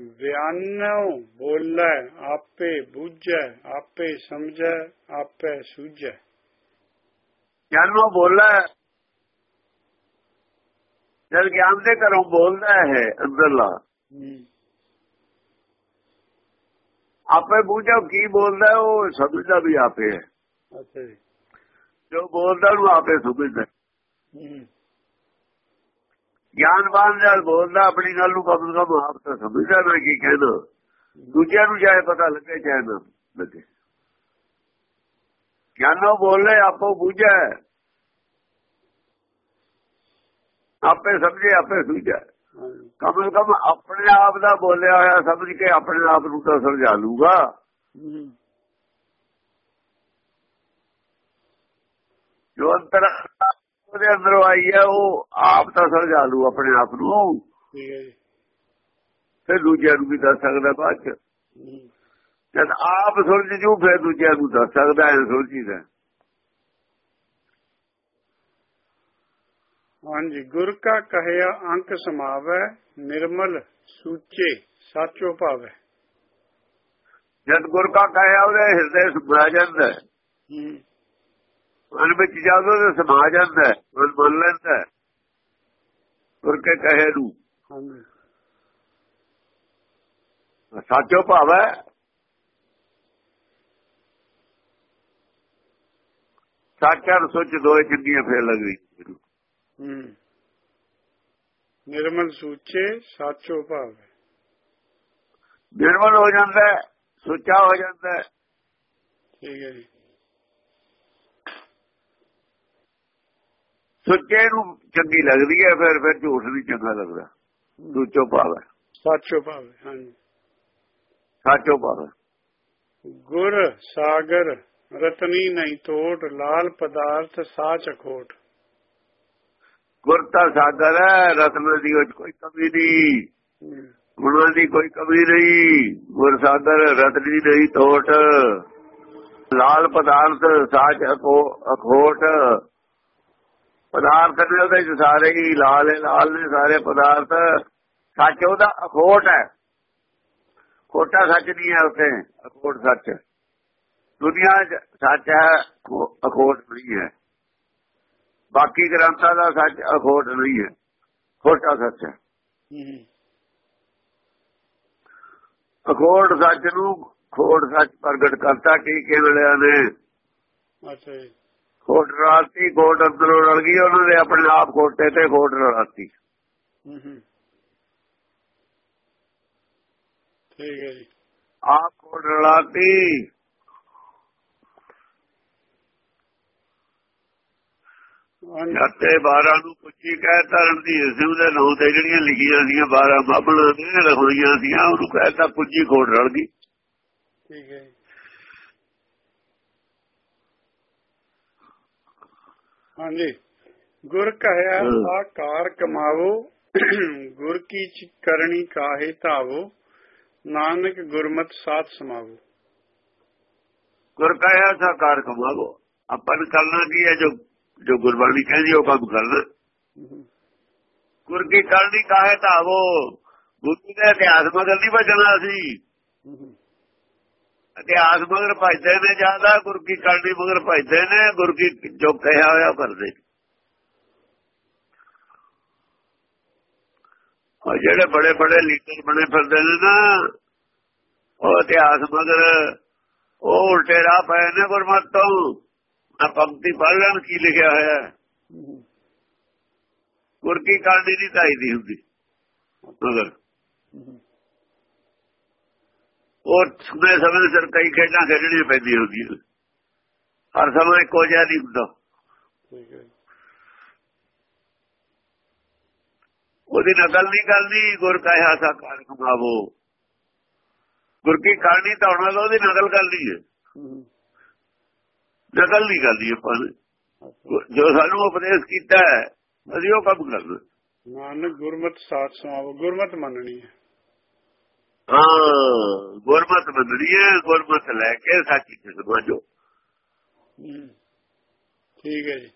ਵਿਆਨੋ ਬੋਲੇ ਆਪੇ ਬੁੱਝੈ ਆਪੇ ਸਮਝੈ ਆਪੇ ਸੂਝੈ ਗਿਆਨੋਂ ਬੋਲਾ ਜਦ ਗਿਆਨ ਦੇ ਘਰੋਂ ਬੋਲਦਾ ਹੈ ਅੰਦਰਲਾ ਆਪੇ ਬੂਝੋ ਕੀ ਬੋਲਦਾ ਉਹ ਸਮਝਦਾ ਵੀ ਆਪੇ ਹੈ ਅੱਛਾ ਜੀ ਜੋ ਬੋਲਦਾ ਨੂੰ ਆਪੇ ਸਮਝਦਾ ਹੂੰ, ਗਿਆਨਵਾਨ ਜਦ ਬੋਲਦਾ ਆਪਣੀ ਗੱਲ ਨੂੰ ਕਮ ਆਪ ਤਾਂ ਸਮਝਦਾ ਨਾ ਕੀ ਕਹਿਣਾ। ਦੂਜਿਆਂ ਨੂੰ ਚਾਹੇ ਪਤਾ ਲੱਗੇ ਚਾਹੇ ਨਾ ਲੱਗੇ। ਗਿਆਨੋਂ ਬੋਲੇ ਆਪੋ ਬੂਝੈ ਆਪੇ ਸਮਝੇ ਆਪੇ ਸੂਝੈ ਹਾਂਜੀ ਕਮ ਆਪਣੇ ਆਪ ਦਾ ਬੋਲਿਆ ਹੋਇਆ ਸਮਝ ਕੇ ਆਪਣੇ ਆਪ ਨੂੰ ਤਾਂ ਸਮਝਾ ਲੂਗਾ। ਜੋ ਅੰਦਰ ਉਹਦੇ ਅੰਦਰੋਂ ਆਈ ਹੈ ਉਹ ਆਪ ਤਾਂ ਸਮਝਾ ਲੂ ਆਪਣੇ ਆਪ ਨੂੰ। ਠੀਕ ਹੈ ਜੀ। ਫਿਰ ਦੂਜਿਆਂ ਨੂੰ ਵੀ ਦੱਸ ਸਕਦਾ ਬਾਅਦ ਚ। ਜਦ ਆਪ ਸੁਲਝ ਜੂ ਫਿਰ ਦੂਜਿਆਂ ਨੂੰ ਦੱਸ ਸਕਦਾ ਹੈ ਸੁਲਝੀਦਾ ਹਾਂਜੀ ਗੁਰ ਕਾ ਕਹਿਆ ਅੰਕ ਸਮਾਵੈ ਨਿਰਮਲ ਸੂਚੇ ਸਾਚੋ ਭਾਵੈ। ਜਦ ਗੁਰ ਕਾ ਕਹਿਆ ਉਹਦੇ ਹਿਰਦੇ ਸਮਾ ਜਾਂਦਾ। ਮਨ ਵਿੱਚ ਜਦੋਂ ਤੇ ਸਮਾ ਜਾਂਦਾ ਹੈ, ਮਨ ਮੰਨ ਲੈਂਦਾ। ਗੁਰ ਕੇ ਕਹੇ ਨੂੰ। ਸਾਚੋ ਭਾਵ ਹੈ। ਸਾਚਾ ਸੋਚ ਦੋਏ ਚੰਗੀਆਂ ਫੇਰ ਲੱਗ ਗਈ ਨਿਰਮਲ ਸੂਚੇ ਸਾਚੋ ਭਾਵੈ ਨਿਰਮਲ ਹੋ ਜਾਂਦਾ ਸੁੱਚਾ ਹੋ ਜਾਂਦਾ। ਠੀਕ ਹੈ ਜੀ। ਸੁੱਚੇ ਨੂੰ ਚੰਗੀ ਲੱਗਦੀ ਹੈ ਫਿਰ ਫਿਰ ਝੂਠ ਨਹੀਂ ਚੰਗਾ ਲੱਗਦਾ। ਭਾਵ ਹੈ। ਸਾਚੋ ਭਾਵੈ ਹਾਂਜੀ। ਸਾਚੋ ਭਾਵ ਹੈ। ਗੁਰ ਸਾਗਰ ਰਤਨੀ ਨਹੀਂ ਤੋਟ ਲਾਲ ਪਦਾਰਥ ਸਾਚ ਅਖੋਟ। ਗੁਰ ਤਾਂ ਸਾਗਰ ਹੈ ਰਤਨ ਦੀ ਉਹ ਕੋਈ ਕਮੀ ਨਹੀਂ। ਗੁਣਾਂ ਦੀ ਕੋਈ ਕਮੀ ਨਹੀਂ। ਗੁਰ ਸਾਗਰ ਰਤਨੀ ਨਹੀਂ ਤੋਟ। ਲਾਲ ਪਦਾਰਥ ਸਾਚ ਅਖੋ- ਅਖੋਟ। ਪਦਾਰਥ ਨੇ ਉਹਦੇ ਚ ਸਾਰੇ ਹੀ ਲਾਲ ਲਾਲ ਨੇ ਸਾਰੇ ਪਦਾਰਥ। ਸੱਚ ਉਹਦਾ ਅਖੋਟ ਹੈ। ਖੋਟਾ ਸੱਚ ਨਹੀਂ ਹੈ ਉੱਥੇ ਅਖੋਟ ਸੱਚ। ਦੁਨੀਆ 'ਚ ਸੱਚ ਹੈ ਅਖੋਟ ਨਹੀਂ ਹੈ। ਬਾਕੀ ਗ੍ਰੰਥਾਂ ਦਾ ਸੱਚ ਅਖੋਟ ਨਹੀਂ ਹੈ। ਖੋਟਾ ਸੱਚ ਹੈ। ਅਖੋਟ ਸੱਚ ਨੂੰ ਖੋਟ ਸੱਚ ਪ੍ਰਗਟ ਕਰਤਾ ਟੀਕੇ ਵਾਲਿਆਂ ਨੇ? ਅੱਛਾ ਜੀ। ਖੋਟ ਰਾਤੀ ਖੋਟ ਅੰਦਰੋਂ ਰਲ ਗਈ ਉਹਨਾਂ ਨੇ ਆਪਣੇ ਆਪ ਖੋਟੇ ਤੇ ਖੋਟ ਰਾਤੀ ਹੂੰ, ਹੂੰ। ਠੀਕ ਹੈ ਜੀ। ਆਪ ਹਾਂਜੀ। ਜੱਤੇ 12 ਨੂੰ ਪੁੱਛੀ ਕਹਿਤਾ ਰਣਧੀਰ ਸਿੰਘ ਦੇ ਨਾਂ ਤੇ ਜਿਹੜੀਆਂ ਲਿਖੀਆਂ ਸੀਆਂ 12 ਬਾਬਲਾਂ ਨੇ ਰਖੋਈਆਂ ਸੀਆਂ ਉਹਨੂੰ ਕਹਿਤਾ ਪੁੱਜੀ ਖੋਟ ਰਲ ਗਈ। ਠੀਕ ਹੈ ਜੀ ਹਾਂਜੀ। ਗੁਰ ਕਹਿਆ। ਆਕਾਰ ਕਮਾਵੋ ਗੁਰ ਕੀ ਚ ਕਰਨੀ ਕਾਹੇ ਧਾਵੋ ਨਾਨਕ ਗੁਰਮਤ ਸਾਥ ਸਮਾਵੋ। ਗੁਰ ਕਹਿਆ ਸਾਕਾਰ ਕਮਾਵੋ। ਆਪਾਂ ਨੇ ਕਰਨਾ ਕੀ ਹੈ ਜੋ ਜੋ ਗੁਰਬਾਣੀ ਕਹਿੰਦੀ ਉਹ ਕੰਮ ਕਰਨਾ। ਗੁਰ ਕੀ ਕਰਨੀ ਕਾਹੇ ਧਾਵੋ। ਗੁਰੂ ਦੇ ਇਤਿਹਾਸ ਮਗਰ ਨਹੀਂ ਭਜਣਾ ਸੀ ਇਤਿਹਾਸ ਮਗਰ ਭਜਦੇ ਨੇ ਜ਼ਿਆਦਾ ਗੁਰ ਕੀ ਕਰਨੀ ਮਗਰ ਭਜਦੇ ਨੇ ਗੁਰ ਕੀ ਜੋ ਕਹਿਆ ਹੋਇਆ ਕਰਦੇ ਉਹ ਜਿਹੜੇ ਬੜੇ ਬੜੇ ਲੀਡਰ ਬਣੇ ਫਿਰਦੇ ਨੇ ਨਾ ਉਹ ਇਤਿਹਾਸ ਮਗਰ ਉਹ ਉਲਟੇ ਰਾਹ ਪਏ ਨੇ ਗੁਰਮਤ ਤੋਂ। ਆ ਪੰਕਤੀ ਪੜ੍ਹ ਲੈਣ ਕੀ ਲਿਖਿਆ ਹੋਇਆ। ਹੈ। ਹਮ, ਗੁਰ ਕੀ ਕਰਨੀ ਨਹੀਂ ਚਾਹੀਦੀ ਹੁੰਦੀ। ਮਗਰ। ਉਹ ਸਮੇਂ ਸਮੇਂ ਸਿਰ ਕਈ ਖੇਡਾਂ ਖੇਡਣੀਆਂ ਪੈਂਦੀਆਂ ਹੁੰਦੀਆਂ। ਹਰ ਸਮਾਂ ਇੱਕੋ ਜਿਹਾ ਨਹੀਂ ਹੁੰਦਾ। ਉਹਦੀ ਨਕਲ ਨਹੀਂ ਕਰਨੀ ਗੁਰ ਕਹਿਆ ਸਾਕਾਰ ਕਮਾਵੋ। ਗੁਰ ਕੀ ਕਰਨੀ ਤਾਂ ਉਹਨਾਂ ਦਾ ਉਹਦੀ ਨਕਲ ਕਰਨੀ ਹੈ। ਨਕਲ ਨਹੀਂ ਕਰਨੀ ਆਪਾਂ। ਜੋ ਸਾਨੂੰ ਉਪਦੇਸ਼ ਕੀਤਾ ਹੈ ਅਸੀਂ ਉਹ ਕੰਮ ਕਰਨਾ ਨਾਨਕ ਗੁਰਮਤ ਸਾਥ ਸਮਾਵੋ ਗੁਰਮਤ ਮੰਨਣੀ ਹੈ। ਹਾਂ। ਗੁਰਮਤ ਮੰਨਣੀ ਹੈ ਗੁਰਮਤ ਲੈ ਕੇ ਸੱਚੀ ਤੇ ਸਮਝੋ ਠੀਕ ਹੈ ਜੀ।